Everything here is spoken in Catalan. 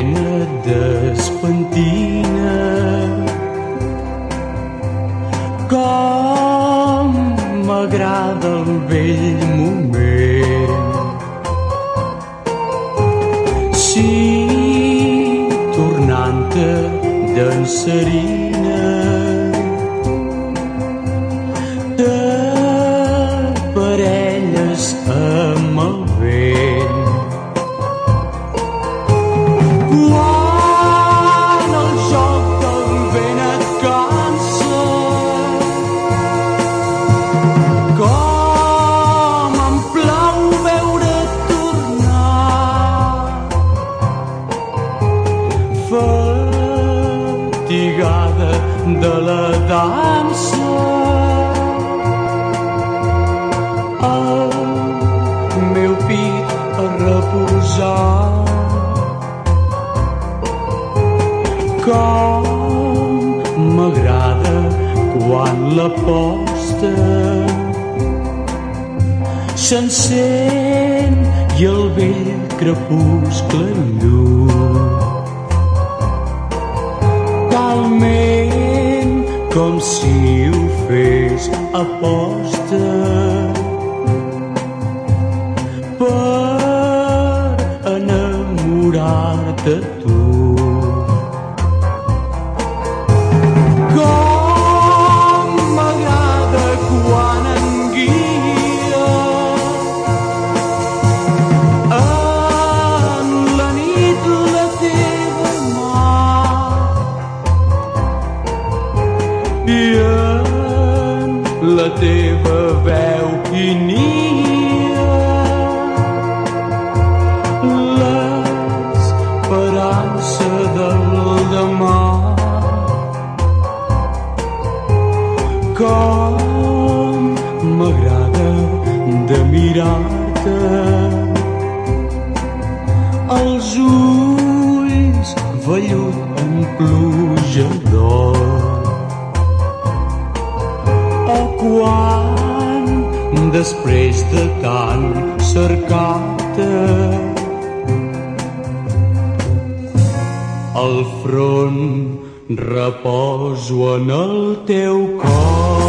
pena despentina. Com m'agrada el vell moment. Si tornant-te danserina te fatigada de la dansa. El meu pit a reposar. Com m'agrada quan la posta s'encén i el vell crepuscle lluny como se o fez aposta para namorar-te tu. La teva veu hi nia l'esperança del demà. Com m'agrada de mirar-te. Els ulls vellut en pluja quan després de tant cercar-te. El front reposo en el teu cor